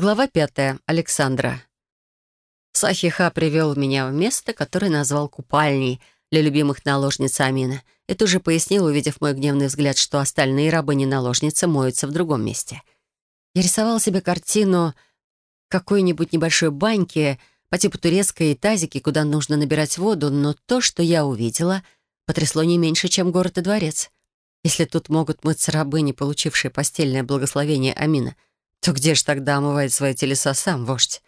Глава пятая. Александра. Сахиха привел меня в место, которое назвал купальней для любимых наложниц Амина, и тут же пояснил, увидев мой гневный взгляд, что остальные рабыни-наложницы моются в другом месте. Я рисовал себе картину какой-нибудь небольшой баньки по типу турецкой тазики, куда нужно набирать воду, но то, что я увидела, потрясло не меньше, чем город и дворец. Если тут могут мыться рабыни, получившие постельное благословение Амина — то где же тогда омывает свои телеса сам вождь?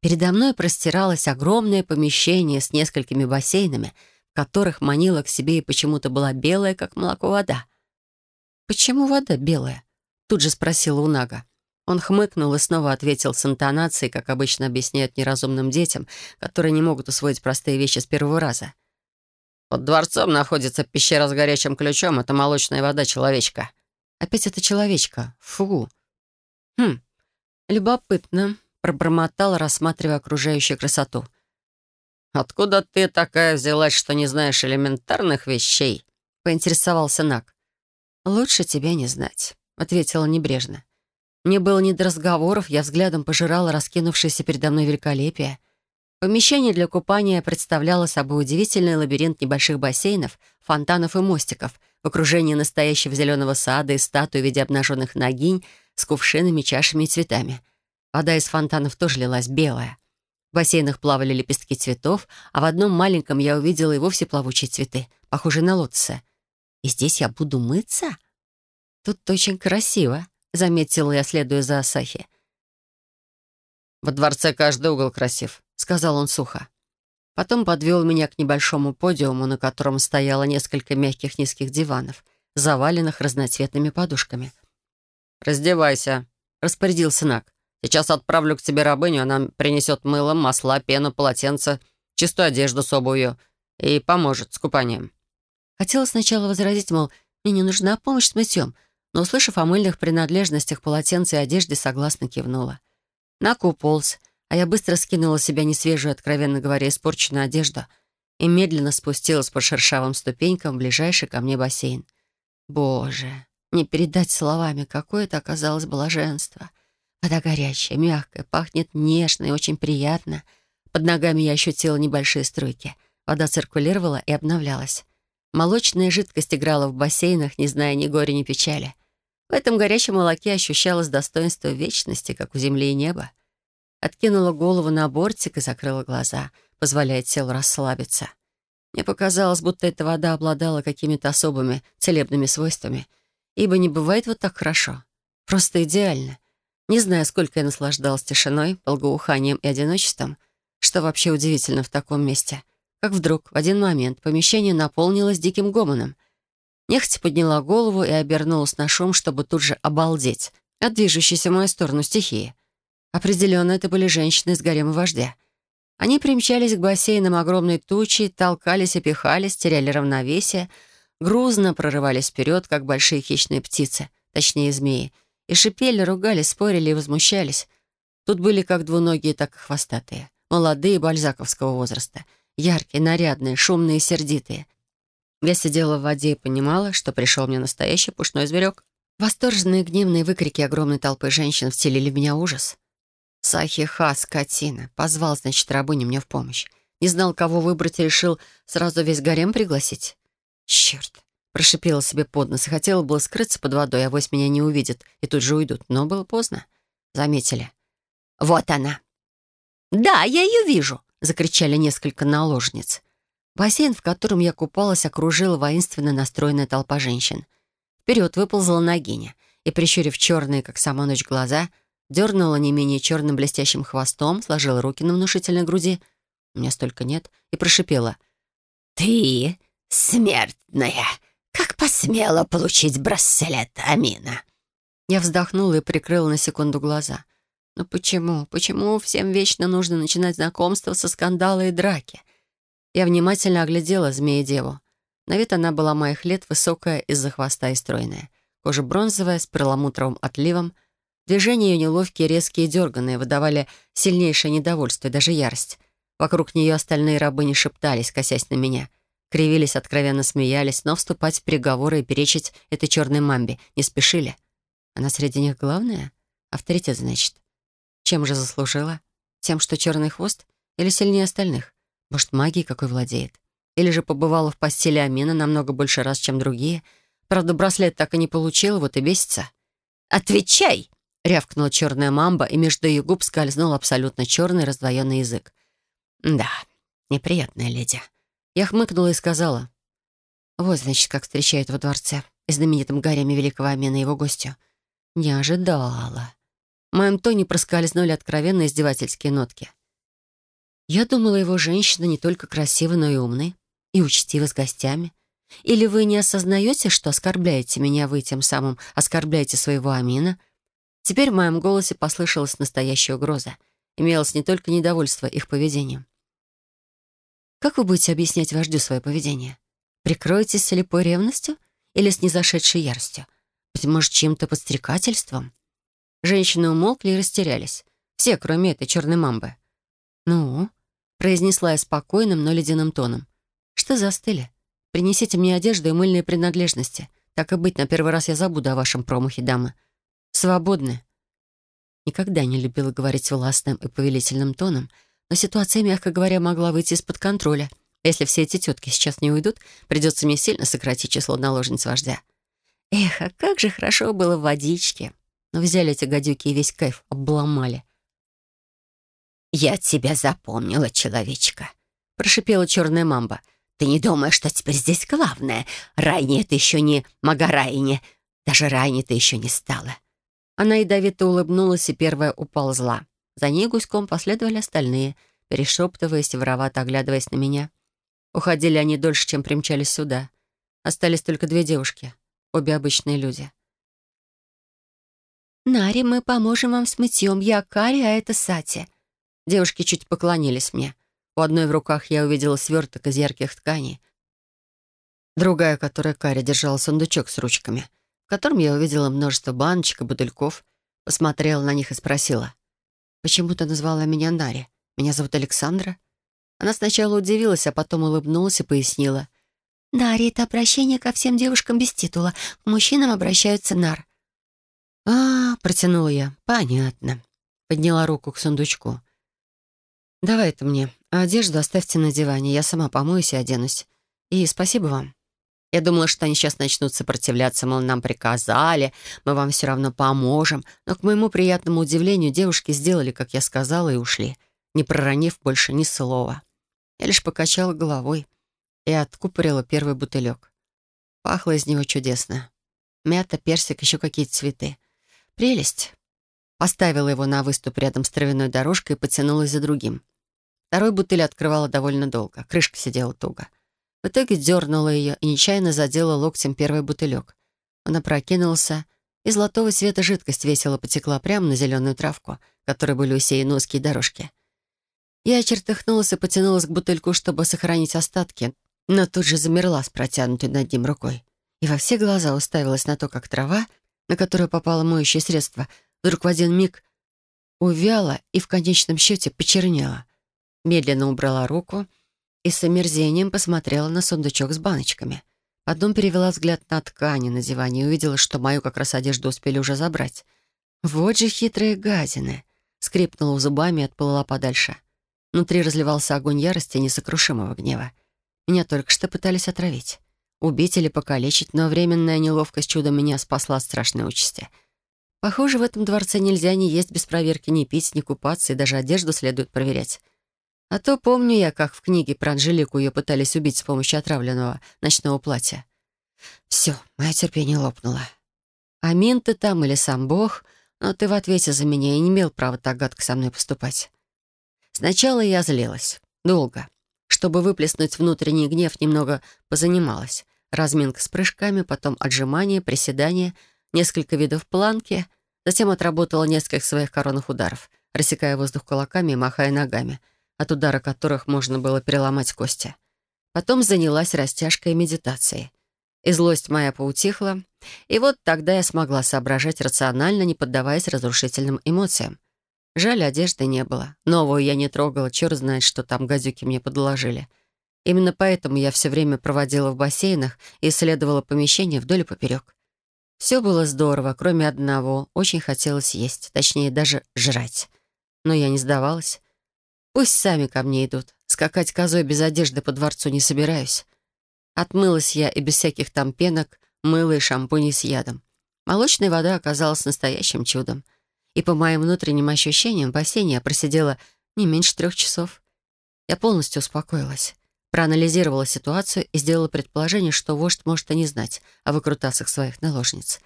Передо мной простиралось огромное помещение с несколькими бассейнами, в которых манила к себе и почему-то была белая, как молоко, вода. «Почему вода белая?» — тут же спросила Унага. Он хмыкнул и снова ответил с интонацией, как обычно объясняют неразумным детям, которые не могут усвоить простые вещи с первого раза. «Под дворцом находится пещера с горячим ключом. Это молочная вода человечка». «Опять это человечка. Фу!» «Хм, любопытно», — пробормотал, рассматривая окружающую красоту. «Откуда ты такая взялась, что не знаешь элементарных вещей?» — поинтересовался Нак. «Лучше тебя не знать», — ответила небрежно. Мне было не до разговоров, я взглядом пожирала раскинувшееся передо мной великолепие. Помещение для купания представляло собой удивительный лабиринт небольших бассейнов, фонтанов и мостиков в окружении настоящего зеленого сада и статуи в виде обнаженных ногинь — с кувшинами, чашами и цветами. Вода из фонтанов тоже лилась белая. В бассейнах плавали лепестки цветов, а в одном маленьком я увидела и вовсе плавучие цветы, похожие на лотосы. И здесь я буду мыться? Тут очень красиво, заметила я, следуя за Асахи. «Во дворце каждый угол красив», — сказал он сухо. Потом подвел меня к небольшому подиуму, на котором стояло несколько мягких низких диванов, заваленных разноцветными подушками. «Раздевайся», — распорядился Нак. «Сейчас отправлю к тебе рабыню, она принесет мыло, масла, пену, полотенце, чистую одежду с обувью и поможет с купанием». Хотела сначала возразить, мол, мне не нужна помощь с мытьем, но, услышав о мыльных принадлежностях полотенца и одежде, согласно кивнула. Нак уполз, а я быстро скинула с себя несвежую, откровенно говоря, испорченную одежду и медленно спустилась по шершавым ступенькам в ближайший ко мне бассейн. Боже, не передать словами, какое это оказалось блаженство. Вода горячая, мягкая, пахнет нежно и очень приятно. Под ногами я ощутила небольшие струйки. Вода циркулировала и обновлялась. Молочная жидкость играла в бассейнах, не зная ни горя, ни печали. В этом горячем молоке ощущалось достоинство вечности, как у земли и неба. Откинула голову на бортик и закрыла глаза, позволяя телу расслабиться. Мне показалось, будто эта вода обладала какими-то особыми целебными свойствами — ибо не бывает вот так хорошо. Просто идеально. Не знаю, сколько я наслаждалась тишиной, благоуханием и одиночеством, что вообще удивительно в таком месте. Как вдруг, в один момент, помещение наполнилось диким гомоном. Нехотя подняла голову и обернулась на шум, чтобы тут же обалдеть от движущейся в мою сторону стихии. Определенно, это были женщины из гарема вождя. Они примчались к бассейнам огромной тучей, толкались и теряли равновесие — грузно прорывались вперед, как большие хищные птицы, точнее змеи, и шипели, ругались, спорили и возмущались. Тут были как двуногие, так и хвостатые, молодые бальзаковского возраста, яркие, нарядные, шумные и сердитые. Я сидела в воде и понимала, что пришел мне настоящий пушной зверек. Восторженные гневные выкрики огромной толпы женщин вселили в меня ужас. Сахи-ха, скотина, позвал, значит, рабыню мне в помощь. Не знал, кого выбрать и решил сразу весь гарем пригласить. «Черт!» — прошипела себе под нос и хотела было скрыться под водой, а вось меня не увидят и тут же уйдут. Но было поздно. Заметили. «Вот она!» «Да, я ее вижу!» — закричали несколько наложниц. Бассейн, в котором я купалась, окружила воинственно настроенная толпа женщин. Вперед выползла Нагиня и, прищурив черные, как сама ночь, глаза, дернула не менее черным блестящим хвостом, сложила руки на внушительной груди, у меня столько нет, и прошипела. «Ты «Смертная! Как посмела получить браслет Амина?» Я вздохнула и прикрыла на секунду глаза. «Но почему? Почему всем вечно нужно начинать знакомство со скандала и драки?» Я внимательно оглядела змея-деву. На вид она была моих лет, высокая из-за хвоста и стройная. Кожа бронзовая, с перламутровым отливом. Движения ее неловкие, резкие и дерганные выдавали сильнейшее недовольство и даже ярость. Вокруг нее остальные рабы не шептались, косясь на меня — кривились, откровенно смеялись, но вступать в переговоры и перечить этой черной мамбе не спешили. Она среди них главная? Авторитет, значит. Чем же заслужила? Тем, что черный хвост? Или сильнее остальных? Может, магией какой владеет? Или же побывала в постели Амина намного больше раз, чем другие? Правда, браслет так и не получила, вот и бесится. «Отвечай!» — рявкнула черная мамба, и между ее губ скользнул абсолютно черный раздвоенный язык. «Да, неприятная леди». Я хмыкнула и сказала. «Вот, значит, как встречают во дворце, и знаменитым гарями великого Амина его гостю. Не ожидала». В моем тоне проскользнули откровенно издевательские нотки. Я думала, его женщина не только красива, но и умная, и учтива с гостями. Или вы не осознаете, что оскорбляете меня, вы тем самым оскорбляете своего Амина? Теперь в моем голосе послышалась настоящая угроза. Имелось не только недовольство их поведением. Как вы будете объяснять вождю свое поведение? Прикроетесь слепой ревностью или снизошедшей яростью? Быть может, чьим-то подстрекательством? Женщины умолкли и растерялись. Все, кроме этой черной мамбы. «Ну?» — произнесла я спокойным, но ледяным тоном. «Что застыли? Принесите мне одежду и мыльные принадлежности. Так и быть, на первый раз я забуду о вашем промахе, дамы. Свободны». Никогда не любила говорить властным и повелительным тоном, но ситуация, мягко говоря, могла выйти из-под контроля. Если все эти тетки сейчас не уйдут, придется мне сильно сократить число наложниц вождя. Эх, а как же хорошо было в водичке. Но взяли эти гадюки и весь кайф обломали. «Я тебя запомнила, человечка», — прошипела черная мамба. «Ты не думаешь, что теперь здесь главное? Райни — это еще не Магарайни. Даже Райни ты еще не стала». Она ядовито улыбнулась и первая уползла. За ней гуськом последовали остальные, перешептываясь и воровато оглядываясь на меня. Уходили они дольше, чем примчались сюда. Остались только две девушки, обе обычные люди. «Нари, мы поможем вам с мытьем. Я Кари, а это Сати». Девушки чуть поклонились мне. У одной в руках я увидела сверток из ярких тканей. Другая, которая Кари держала сундучок с ручками, котором я увидела множество баночек и бутыльков, посмотрела на них и спросила. «Почему ты назвала меня Нари? Меня зовут Александра?» Она сначала удивилась, а потом улыбнулась и пояснила. «Нари — это обращение ко всем девушкам без титула. К мужчинам обращаются Нар. «А, — протянула я, — понятно». Подняла руку к сундучку. «Давай это мне. Одежду оставьте на диване. Я сама помоюсь и оденусь. И спасибо вам». Я думала, что они сейчас начнут сопротивляться, мол, нам приказали, мы вам все равно поможем. Но, к моему приятному удивлению, девушки сделали, как я сказала, и ушли, не проронив больше ни слова. Я лишь покачала головой и откупорила первый бутылек. Пахло из него чудесно. Мята, персик, еще какие-то цветы. Прелесть. Поставила его на выступ рядом с травяной дорожкой и потянулась за другим. Второй бутыль открывала довольно долго. Крышка сидела туго. В итоге дернула ее и нечаянно задела локтем первый бутылек. Он опрокинулся, и золотого света жидкость весело потекла прямо на зеленую травку, которой были усеяны узкие дорожки. Я чертыхнулась и потянулась к бутыльку, чтобы сохранить остатки, но тут же замерла с протянутой над ним рукой и во все глаза уставилась на то, как трава на которую попало моющее средство, вдруг в один миг увяла и в конечном счете почернела. Медленно убрала руку и с омерзением посмотрела на сундучок с баночками. Потом перевела взгляд на ткани на диване и увидела, что мою как раз одежду успели уже забрать. Вот же хитрые гадины. Скрипнула зубами и отплыла подальше. Внутри разливался огонь ярости и несокрушимого гнева. Меня только что пытались отравить убить или покалечить, но временная неловкость чудом меня спасла от страшной участи. Похоже, в этом дворце нельзя ни есть без проверки, ни пить, ни купаться, и даже одежду следует проверять. А то помню я, как в книге про Анжелику ее пытались убить с помощью отравленного ночного платья. Все, мое терпение лопнуло. Амин ты там или сам Бог, но ты в ответе за меня и не имел права так гадко со мной поступать. Сначала я злилась. Долго. Чтобы выплеснуть внутренний гнев, немного позанималась. Разминка с прыжками, потом отжимания, приседания, несколько видов планки. Затем отработала несколько своих коронных ударов, рассекая воздух кулаками и махая ногами, от удара которых можно было переломать кости. Потом занялась растяжкой и медитацией. И злость моя поутихла, и вот тогда я смогла соображать рационально, не поддаваясь разрушительным эмоциям. Жаль, одежды не было. Новую я не трогала, черт знает, что там гадюки мне подложили — Именно поэтому я все время проводила в бассейнах и исследовала помещение вдоль и поперек. Все было здорово, кроме одного. Очень хотелось есть, точнее, даже жрать. Но я не сдавалась. Пусть сами ко мне идут. Скакать козой без одежды по дворцу не собираюсь. Отмылась я и без всяких там пенок, мыла и шампуней с ядом. Молочная вода оказалась настоящим чудом. И по моим внутренним ощущениям в бассейне я просидела не меньше трех часов. Я полностью успокоилась, проанализировала ситуацию и сделала предположение, что вождь может и не знать о выкрутасах своих наложниц.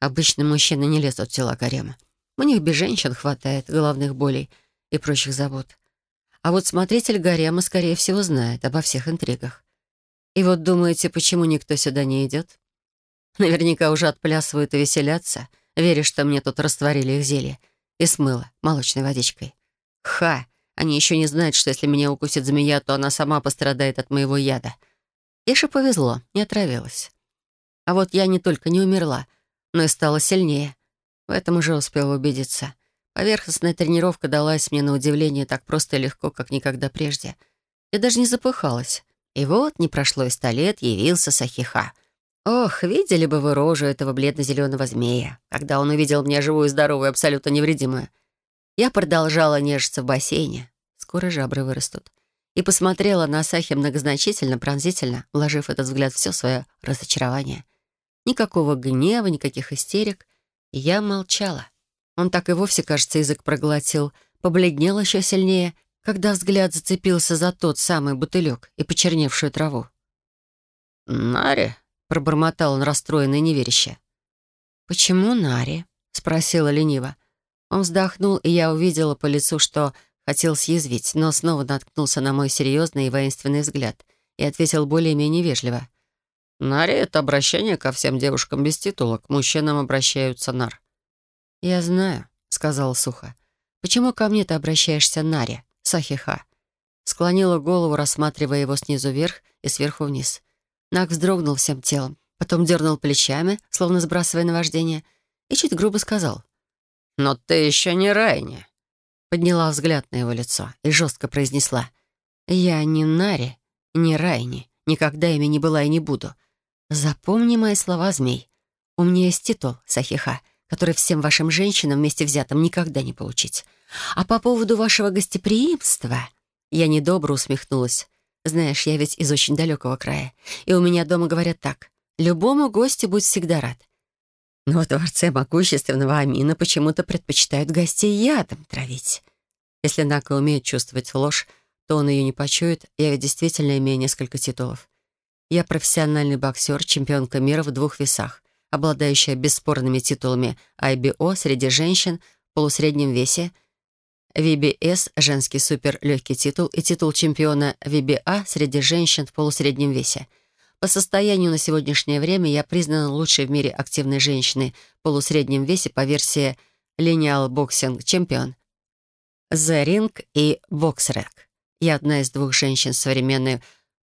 Обычно мужчины не лезут в тела гарема. У них без женщин хватает головных болей и прочих забот. А вот смотритель гарема, скорее всего, знает обо всех интригах. И вот думаете, почему никто сюда не идет? Наверняка уже отплясывают и веселятся, веря, что мне тут растворили их зелье и смыло молочной водичкой. Ха! Они еще не знают, что если меня укусит змея, то она сама пострадает от моего яда. Ише повезло, не отравилась. А вот я не только не умерла, но и стала сильнее. В этом уже успела убедиться. Поверхностная тренировка далась мне на удивление так просто и легко, как никогда прежде. Я даже не запыхалась. И вот не прошло и ста лет, явился Сахиха. Ох, видели бы вы рожу этого бледно-зеленого змея, когда он увидел меня живую, здоровую, абсолютно невредимую. Я продолжала нежиться в бассейне. Скоро жабры вырастут. И посмотрела на Сахи многозначительно, пронзительно, вложив этот взгляд все свое разочарование. Никакого гнева, никаких истерик. Я молчала. Он так и вовсе, кажется, язык проглотил, побледнел еще сильнее, когда взгляд зацепился за тот самый бутылек и почерневшую траву. «Нари?» — пробормотал он расстроенный неверяще. «Почему Нари?» — спросила лениво. Он вздохнул, и я увидела по лицу, что хотел съязвить, но снова наткнулся на мой серьезный и воинственный взгляд и ответил более-менее вежливо. «Нари — это обращение ко всем девушкам без титула, к мужчинам обращаются нар». «Я знаю», — сказала сухо. «Почему ко мне ты обращаешься, Нари, Сахиха?» Склонила голову, рассматривая его снизу вверх и сверху вниз. Нак вздрогнул всем телом, потом дернул плечами, словно сбрасывая наваждение, и чуть грубо сказал. «Но ты еще не Райни». Подняла взгляд на его лицо и жестко произнесла. «Я не Нари, не Райни, никогда ими не была и не буду. Запомни мои слова, змей. У меня есть титул, Сахиха, который всем вашим женщинам вместе взятым никогда не получить. А по поводу вашего гостеприимства...» Я недобро усмехнулась. «Знаешь, я ведь из очень далекого края, и у меня дома говорят так. Любому гостю будь всегда рад. Но в дворце могущественного Амина почему-то предпочитают гостей ядом травить. Если Нака умеет чувствовать ложь, то он ее не почует. Я ведь действительно имею несколько титулов. Я профессиональный боксер, чемпионка мира в двух весах обладающая бесспорными титулами IBO среди женщин в полусреднем весе, VBS — женский суперлегкий титул и титул чемпиона VBA среди женщин в полусреднем весе. По состоянию на сегодняшнее время я признана лучшей в мире активной женщиной в полусреднем весе по версии Lineal Boxing Champion, The Ring и BoxRec. Я одна из двух женщин современной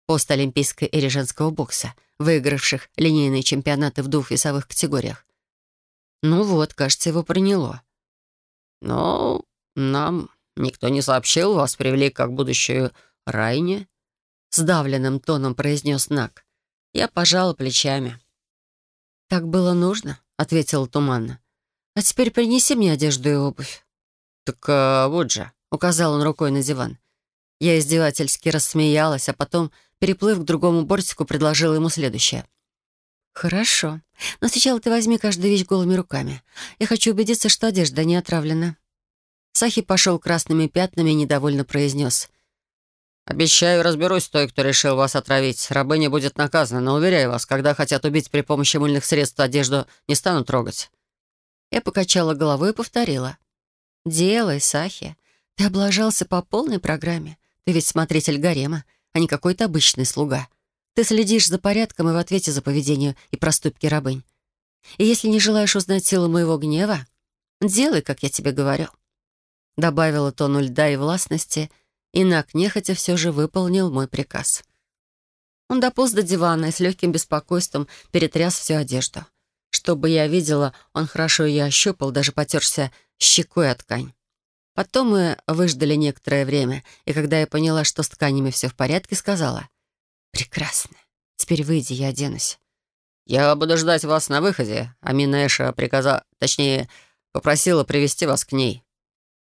постолимпийской эре женского бокса — выигравших линейные чемпионаты в двух весовых категориях. Ну вот, кажется, его приняло. «Но нам никто не сообщил, вас привели как будущую Райне?» Сдавленным тоном произнес Нак. Я пожала плечами. «Так было нужно», — ответила туманно. «А теперь принеси мне одежду и обувь». «Так а, вот же», — указал он рукой на диван. Я издевательски рассмеялась, а потом переплыв к другому бортику, предложила ему следующее. «Хорошо. Но сначала ты возьми каждую вещь голыми руками. Я хочу убедиться, что одежда не отравлена». Сахи пошел красными пятнами и недовольно произнес. «Обещаю, разберусь с той, кто решил вас отравить. Рабыня будет наказана, но, уверяю вас, когда хотят убить при помощи мыльных средств, одежду не станут трогать». Я покачала головой и повторила. «Делай, Сахи. Ты облажался по полной программе. Ты ведь смотритель гарема а не какой-то обычный слуга. Ты следишь за порядком и в ответе за поведение и проступки рабынь. И если не желаешь узнать силу моего гнева, делай, как я тебе говорю». Добавила тону льда и властности, и Нак нехотя все же выполнил мой приказ. Он дополз до дивана и с легким беспокойством перетряс всю одежду. Чтобы я видела, он хорошо ее ощупал, даже потерся щекой от ткань. Потом мы выждали некоторое время, и когда я поняла, что с тканями все в порядке, сказала, «Прекрасно. Теперь выйди, я оденусь». «Я буду ждать вас на выходе. Амина Эша приказала, точнее, попросила привести вас к ней».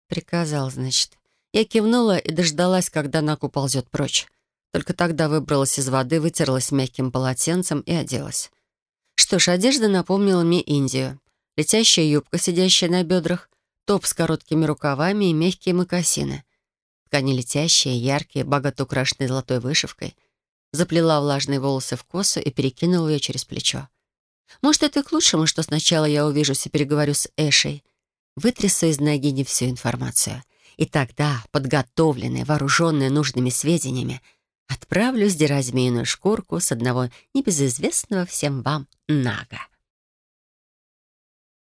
Приказал, значит. Я кивнула и дождалась, когда Нак уползет прочь. Только тогда выбралась из воды, вытерлась мягким полотенцем и оделась. Что ж, одежда напомнила мне Индию. Летящая юбка, сидящая на бедрах, топ с короткими рукавами и мягкие мокасины. Ткани летящие, яркие, богато украшенные золотой вышивкой. Заплела влажные волосы в косу и перекинула ее через плечо. Может, это и к лучшему, что сначала я увижусь и переговорю с Эшей. Вытрясу из Нагини всю информацию. И тогда, подготовленная, вооруженная нужными сведениями, отправлю сдирать змеиную шкурку с одного небезызвестного всем вам Нага.